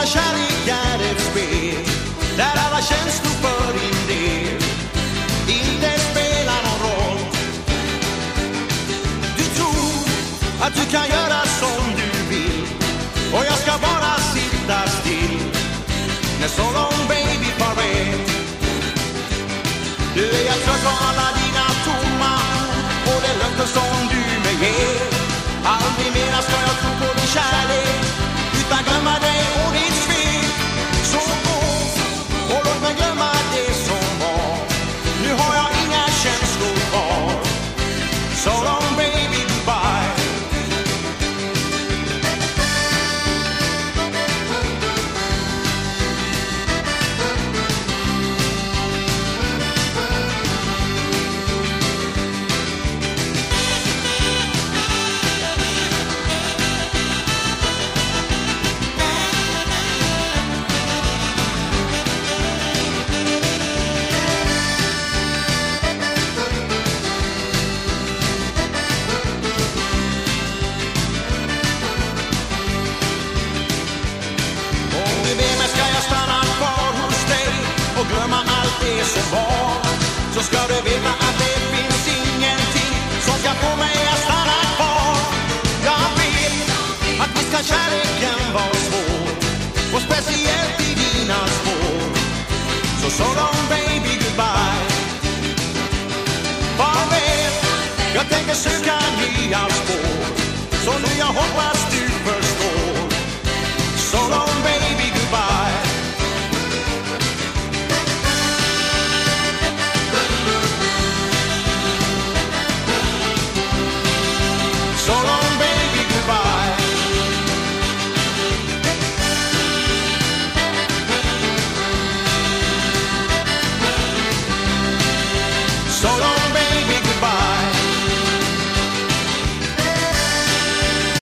alla kärlek är ett spel där alla känslor för din del inte spelar någon roll. Du tror att du kan göra som du vill och jag ska bara sitta still när så lång baby farväl. Nu är jag trött på alla dina och glömma allt det som var. Så ska du veta att det finns ingenting som ska få mig att stanna kvar. Jag vet att visst kan kärleken vara svår och speciellt i dina spår. Så so long baby goodbye. Farväl, jag tänker söka nya spår. Så nu jag hoppas